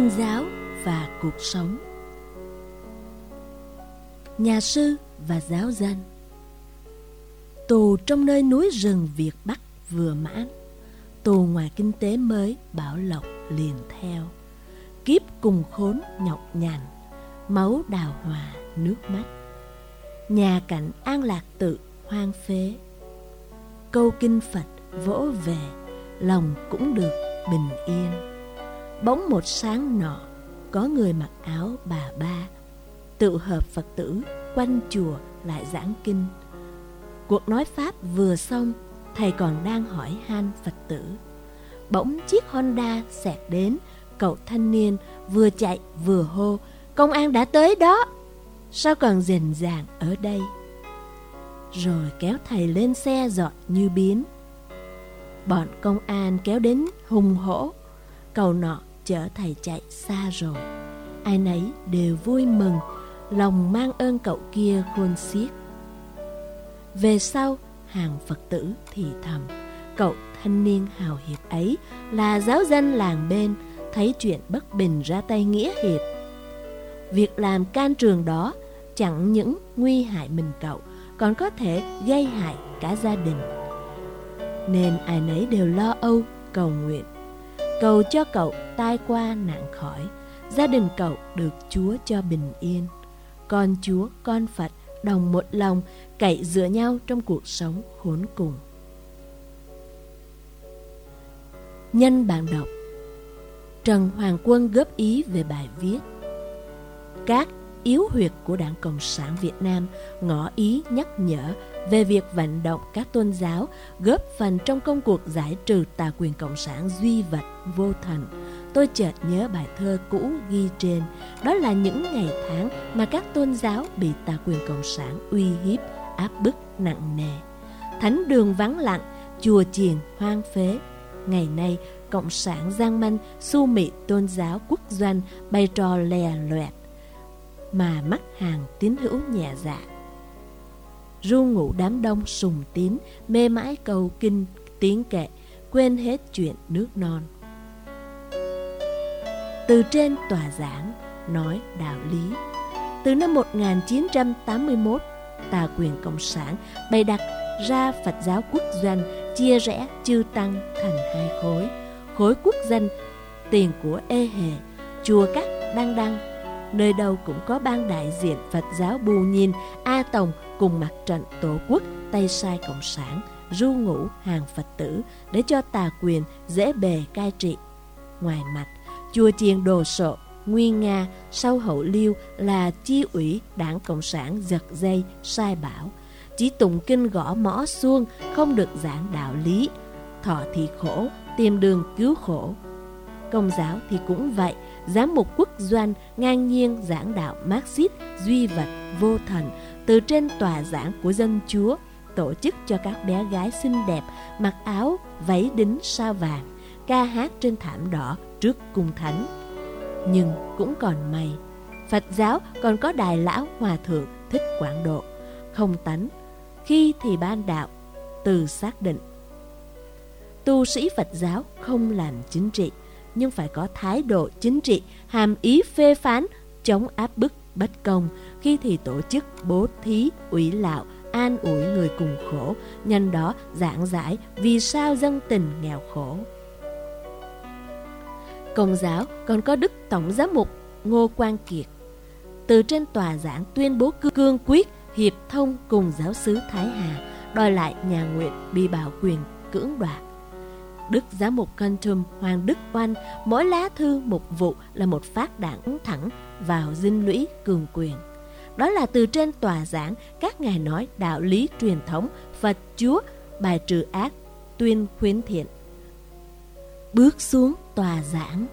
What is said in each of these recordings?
tôn giáo và cuộc sống. Nhà sư và giáo dân tù trong nơi núi rừng việt bắc vừa mãn, tù ngoài kinh tế mới bảo lộc liền theo, kiếp cùng khốn nhọc nhằn, máu đào hòa nước mắt. Nhà cảnh an lạc tự hoang phế. Câu kinh phật vỗ về, lòng cũng được bình yên bỗng một sáng nọ, có người mặc áo bà ba, tự hợp phật tử, quanh chùa lại giảng kinh. Cuộc nói pháp vừa xong, thầy còn đang hỏi han phật tử. Bỗng chiếc honda xẹt đến, cậu thanh niên vừa chạy vừa hô, công an đã tới đó! Sao còn rình ràng ở đây? Rồi kéo thầy lên xe dọn như biến. Bọn công an kéo đến hùng hổ. Cầu nọ chở thầy chạy xa rồi. Ai nấy đều vui mừng, lòng mang ơn cậu kia khôn xiết. Về sau, hàng phật tử thì thầm, cậu thanh niên hào hiệp ấy là giáo dân làng bên, thấy chuyện bất bình ra tay nghĩa hiệp. Việc làm can trường đó chẳng những nguy hại mình cậu, còn có thể gây hại cả gia đình. Nên ai nấy đều lo âu, cầu nguyện cầu cho cậu tai qua nạn khỏi, gia đình cậu được chúa cho bình yên. Con chúa, con phật đồng một lòng cậy dựa nhau trong cuộc sống khốn cùng. Nhân bạn đọc, trần hoàng quân góp ý về bài viết, các yếu huyệt của Đảng Cộng sản Việt Nam ngỏ ý nhắc nhở về việc vận động các tôn giáo góp phần trong công cuộc giải trừ tà quyền Cộng sản duy vật vô thần. Tôi chợt nhớ bài thơ cũ ghi trên, đó là những ngày tháng mà các tôn giáo bị tà quyền Cộng sản uy hiếp, áp bức nặng nề. Thánh đường vắng lặng, chùa chiền hoang phế. Ngày nay, Cộng sản Giang Manh, su mị tôn giáo quốc doanh bày trò lè loẹt mà mắt hàng tín hữu nhẹ dạ. Ru ngủ đám đông sùng tín, mê mãi cầu kinh, tiếng kệ, quên hết chuyện nước non. Từ trên tòa giảng, nói đạo lý. Từ năm 1981, tà quyền Cộng sản bày đặt ra Phật giáo quốc doanh chia rẽ chư tăng thành hai khối. Khối quốc dân tiền của ê hề, chùa các đăng đăng nơi đâu cũng có ban đại diện Phật giáo Bù Nhìn, A Tòng cùng mặt trận Tổ quốc Tây Sai Cộng sản, ru ngủ hàng Phật tử để cho tà quyền dễ bề cai trị. Ngoài mặt, chùa chiền đồ sộ, nguyên Nga, sau hậu liêu là chi ủy đảng Cộng sản giật dây, sai bảo. Chỉ tụng kinh gõ mõ xuông, không được giảng đạo lý. Thọ thì khổ, tìm đường cứu khổ. Công giáo thì cũng vậy, giám mục quốc doanh ngang nhiên giảng đạo Marxist duy vật, vô thần, từ trên tòa giảng của dân chúa, tổ chức cho các bé gái xinh đẹp mặc áo, váy đính sao vàng, ca hát trên thảm đỏ trước cung thánh. Nhưng cũng còn may, Phật giáo còn có đài lão hòa thượng thích quảng độ, không tánh. Khi thì ban đạo từ xác định, tu sĩ Phật giáo không làm chính trị nhưng phải có thái độ chính trị, hàm ý phê phán, chống áp bức bất công, khi thì tổ chức bố thí, ủy lạo, an ủi người cùng khổ, nhân đó giảng giải vì sao dân tình nghèo khổ. Công giáo còn có Đức Tổng Giám mục Ngô Quang Kiệt. Từ trên tòa giảng tuyên bố cương quyết hiệp thông cùng giáo sứ Thái Hà, đòi lại nhà nguyện bị bảo quyền cưỡng đoạt. Đức Giám mục Cantum Hoàng Đức Oanh, mỗi lá thư một vụ là một phát đạn thẳng vào dinh lũy cường quyền. Đó là từ trên tòa giảng các ngài nói đạo lý truyền thống Phật Chúa bài trừ ác, tuyên khuyến thiện. Bước xuống tòa giảng,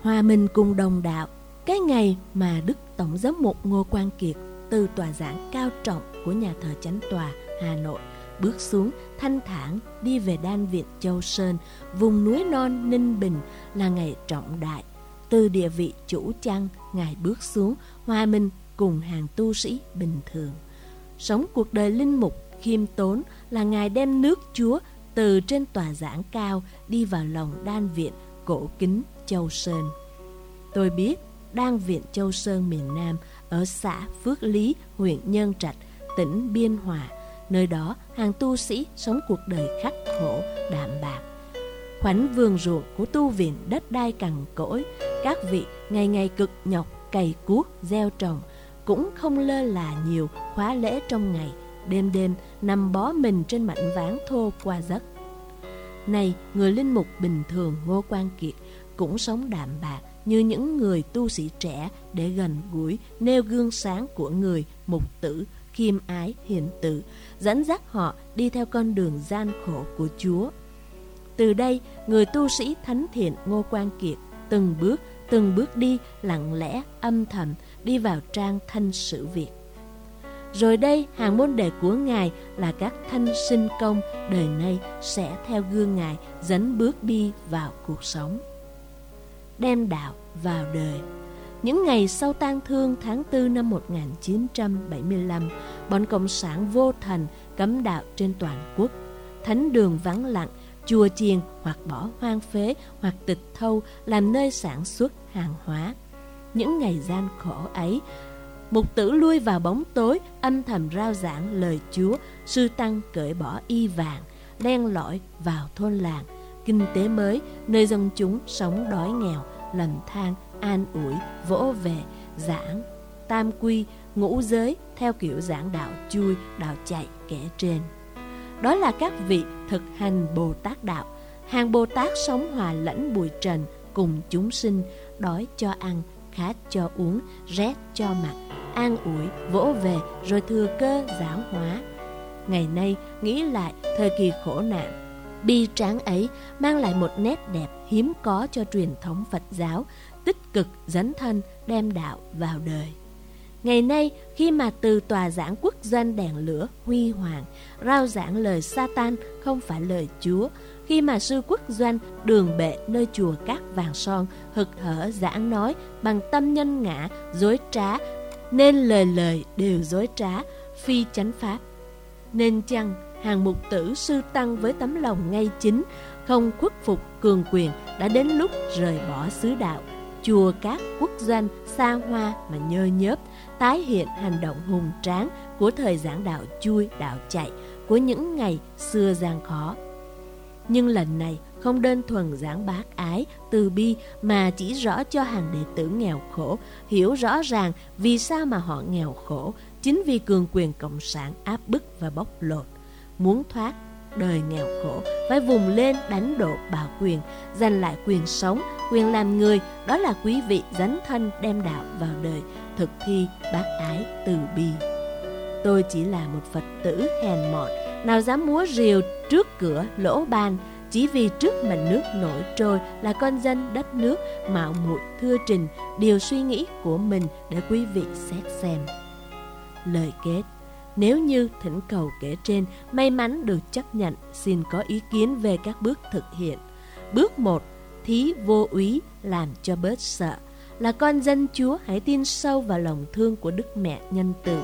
hòa mình cùng đồng đạo, cái ngày mà Đức Tổng giám mục Ngô Quang Kiệt từ tòa giảng cao trọng của nhà thờ chánh tòa Hà Nội bước xuống thanh thản đi về đan viện Châu Sơn, vùng núi non Ninh Bình là ngày trọng đại. Từ địa vị chủ chăng, Ngài bước xuống, hòa minh cùng hàng tu sĩ bình thường. Sống cuộc đời linh mục, khiêm tốn là Ngài đem nước Chúa từ trên tòa giảng cao đi vào lòng đan viện cổ kính Châu Sơn. Tôi biết đan viện Châu Sơn miền Nam ở xã Phước Lý, huyện Nhân Trạch, tỉnh Biên Hòa. Nơi đó, hàng tu sĩ sống cuộc đời khắc khổ, đạm bạc. Khoảnh vườn ruộng của tu viện đất đai cằn cỗi, các vị ngày ngày cực nhọc, cày cuốc, gieo trồng, cũng không lơ là nhiều khóa lễ trong ngày, đêm đêm nằm bó mình trên mảnh ván thô qua giấc. Này, người linh mục bình thường Ngô Quan Kiệt cũng sống đạm bạc như những người tu sĩ trẻ để gần gũi nêu gương sáng của người mục tử khiêm ái hiển tử dẫn dắt họ đi theo con đường gian khổ của Chúa. Từ đây, người tu sĩ thánh thiện Ngô Quan Kiệt từng bước từng bước đi lặng lẽ âm thầm đi vào trang thanh sử Việt. Rồi đây, hàng môn đệ của Ngài là các thanh sinh công đời nay sẽ theo gương Ngài dẫn bước đi vào cuộc sống. Đem đạo vào đời những ngày sau tang thương tháng 4 năm 1975, bọn Cộng sản vô thành cấm đạo trên toàn quốc. Thánh đường vắng lặng, chùa chiền hoặc bỏ hoang phế hoặc tịch thâu làm nơi sản xuất hàng hóa. Những ngày gian khổ ấy, Mục tử lui vào bóng tối, âm thầm rao giảng lời Chúa, sư tăng cởi bỏ y vàng, len lỏi vào thôn làng, kinh tế mới, nơi dân chúng sống đói nghèo, lầm than, an ủi, vỗ về, giảng, tam quy, ngũ giới theo kiểu giảng đạo chui, đạo chạy kể trên. Đó là các vị thực hành Bồ Tát đạo, hàng Bồ Tát sống hòa lẫn bụi trần cùng chúng sinh, đói cho ăn, khát cho uống, rét cho mặc, an ủi, vỗ về rồi thừa cơ giáo hóa. Ngày nay, nghĩ lại thời kỳ khổ nạn, bi tráng ấy mang lại một nét đẹp hiếm có cho truyền thống Phật giáo, tích cực dấn thân đem đạo vào đời. Ngày nay, khi mà từ tòa giảng quốc doanh đèn lửa huy hoàng, rao giảng lời Satan không phải lời Chúa, khi mà sư quốc doanh đường bệ nơi chùa cát vàng son hực hở giảng nói bằng tâm nhân ngã, dối trá, nên lời lời đều dối trá, phi chánh pháp. Nên chăng hàng mục tử sư tăng với tấm lòng ngay chính, không khuất phục cường quyền đã đến lúc rời bỏ xứ đạo chùa các quốc doanh xa hoa mà nhơ nhớp, tái hiện hành động hùng tráng của thời giảng đạo chui, đạo chạy, của những ngày xưa gian khó. Nhưng lần này không đơn thuần giảng bác ái, từ bi mà chỉ rõ cho hàng đệ tử nghèo khổ, hiểu rõ ràng vì sao mà họ nghèo khổ, chính vì cường quyền cộng sản áp bức và bóc lột. Muốn thoát đời nghèo khổ, phải vùng lên đánh độ bạo quyền, giành lại quyền sống. Quyền làm người, đó là quý vị dấn thân đem đạo vào đời, thực thi bác ái từ bi. Tôi chỉ là một phật tử hèn mọn, nào dám múa rìu trước cửa lỗ ban. Chỉ vì trước mặt nước nổi trôi là con dân đất nước, mạo muội thưa trình, điều suy nghĩ của mình để quý vị xét xem. Lời kết nếu như thỉnh cầu kể trên may mắn được chấp nhận, xin có ý kiến về các bước thực hiện. Bước 1. Thí vô úy làm cho bớt sợ. Là con dân Chúa hãy tin sâu vào lòng thương của Đức Mẹ nhân từ,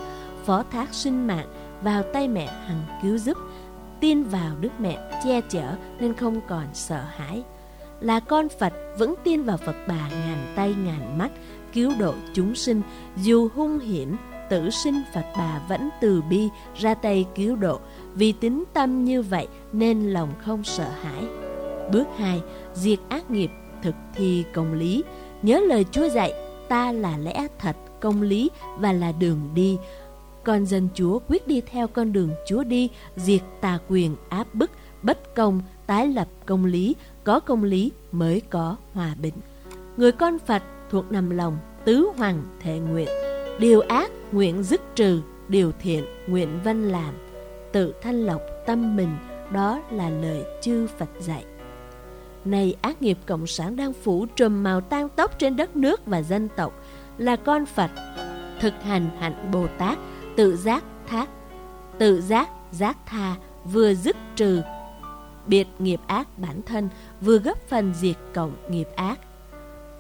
phó thác sinh mạng vào tay mẹ hằng cứu giúp. Tin vào Đức Mẹ che chở nên không còn sợ hãi. Là con Phật vẫn tin vào Phật bà ngàn tay ngàn mắt, cứu độ chúng sinh dù hung hiểm tử sinh Phật bà vẫn từ bi ra tay cứu độ, vì tính tâm như vậy nên lòng không sợ hãi. Bước 2. Diệt ác nghiệp, thực thi công lý. Nhớ lời Chúa dạy, ta là lẽ thật, công lý và là đường đi. Con dân Chúa quyết đi theo con đường Chúa đi, diệt tà quyền, áp bức, bất công, tái lập công lý, có công lý mới có hòa bình. Người con Phật thuộc nằm lòng tứ hoàng thể nguyện Điều ác nguyện dứt trừ, điều thiện nguyện văn làm, tự thanh lọc tâm mình, đó là lời chư Phật dạy. nay ác nghiệp Cộng sản đang phủ trùm màu tan tóc trên đất nước và dân tộc, là con Phật, thực hành hạnh Bồ Tát, tự giác thác, tự giác giác tha, vừa dứt trừ biệt nghiệp ác bản thân, vừa góp phần diệt cộng nghiệp ác,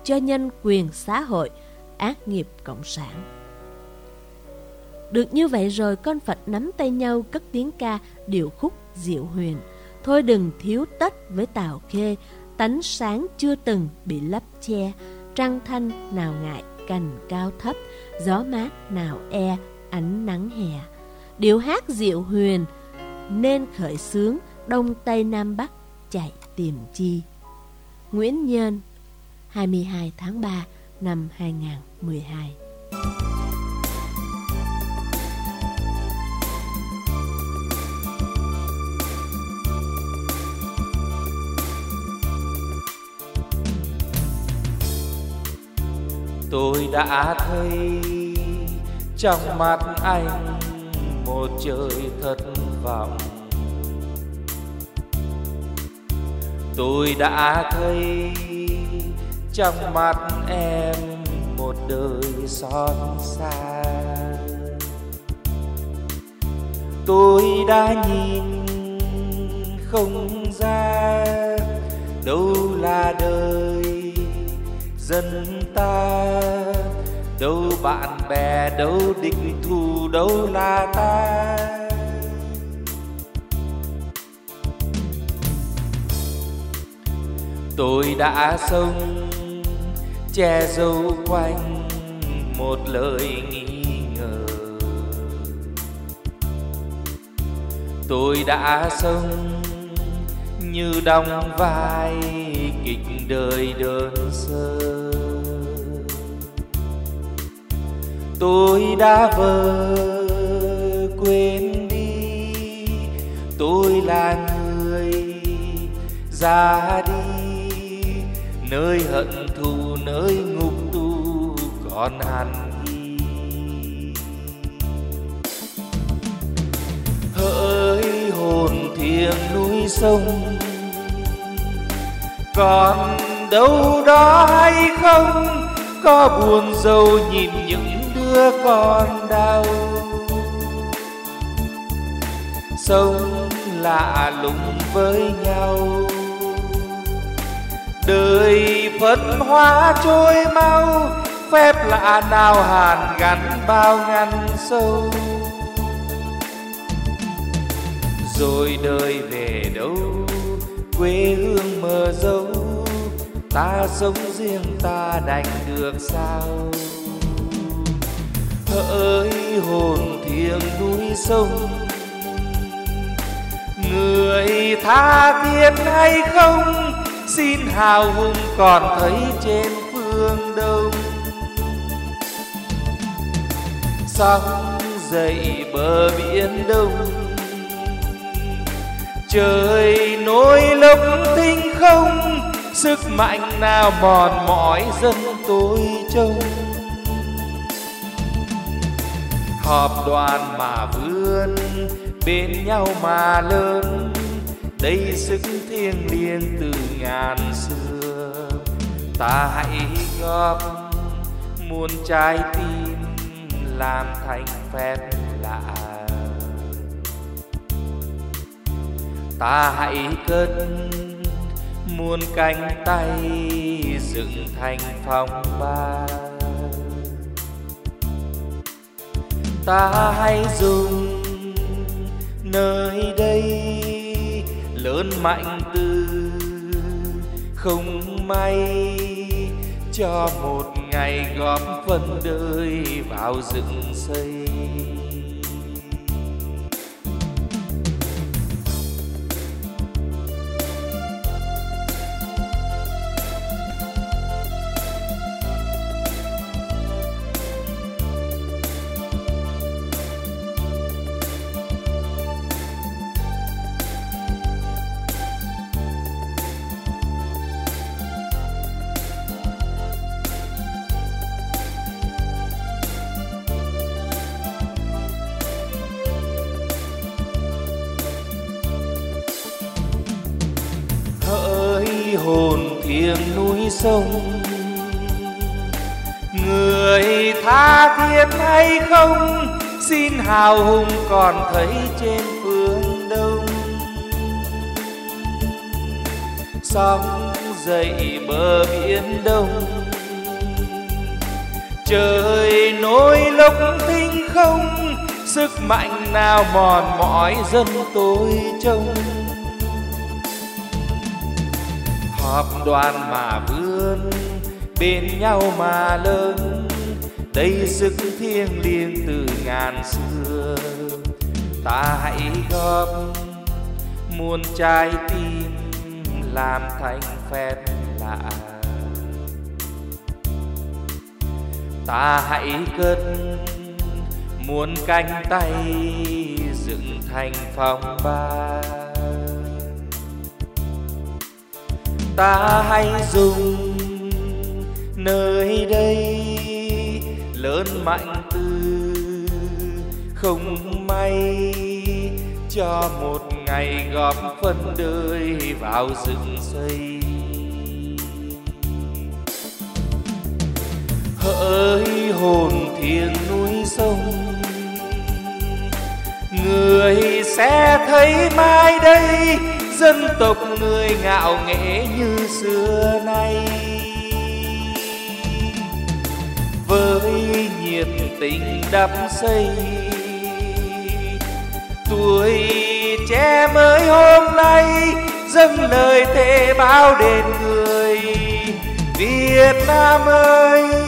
cho nhân quyền xã hội, ác nghiệp cộng sản. Được như vậy rồi con Phật nắm tay nhau cất tiếng ca điệu khúc diệu huyền. Thôi đừng thiếu tất với Tào Khê, tánh sáng chưa từng bị lấp che. trăng thanh nào ngại cành cao thấp gió mát nào e ánh nắng hè điệu hát diệu huyền nên khởi sướng đông tây nam bắc chạy tìm chi Nguyễn Nhân 22 tháng 3 năm 2012 tôi đã thấy trong mắt anh một trời thất vọng. Tôi đã thấy trong mắt em một đời xót xa tôi đã nhìn không ra đâu là đời dân ta. Đâu bạn bè, đâu địch thù, đâu là ta. Tôi đã sống che giấu quanh một lời nghi ngờ. Tôi đã sống như đóng vai kịch đời đơn sơ. Tôi đã vờ quên đi. Tôi là người ra đi. Nơi hận thù, nơi ngục tù còn hằn hỡi hồn thiêng núi sông, còn đâu đó hay không? Có buồn rầu nhìn những xưa con đau. Sống lạ lùng với nhau. Đời phấn hoa trôi mau, phép lạ nào hàn gắn bao ngăn sâu. Rồi đời về đâu, quê hương mờ dấu, ta sống riêng ta đành được sao? Hỡi hồn thiêng núi sông. Người tha thiết hay không, xin hào hùng còn thấy trên phương đông. Sóng dậy bờ biển đông. Trời nối lông tinh không, sức mạnh nào mòn mỏi dân tôi trông họp đoàn mà vươn, bên nhau mà lớn. Đây sức thiêng liêng từ ngàn xưa. Ta hãy góp, muôn trái tim làm thành phép lạ. Ta hãy cất muôn cánh tay dựng thành phòng ba ta hãy dùng nơi đây lớn mạnh từ không may cho một ngày góp phần đời vào dựng xây. Hồn thiêng núi sông. Người tha thiết hay không, xin hào hùng còn thấy trên phương đông. Sóng dậy bờ biển đông. Trời nối lốc tinh không, sức mạnh nào mòn mỏi dân tôi trông họp đoàn mà vươn, bên nhau mà lớn. Đây sức thiêng liêng từ ngàn xưa. Ta hãy góp, muôn trái tim làm thành phép lạ. Ta hãy cất muôn cánh tay dựng thành phòng ba. Ta hãy dùng nơi đây lớn mạnh từ không may cho một ngày góp phần đời vào dựng xây. Hỡi hồn thiên núi sông, người sẽ thấy mai đây dân tộc người ngạo nghễ như xưa nay. Với nhiệt tình đắp xây tuổi trẻ mới hôm nay dâng lời thề bao đền người Việt Nam ơi.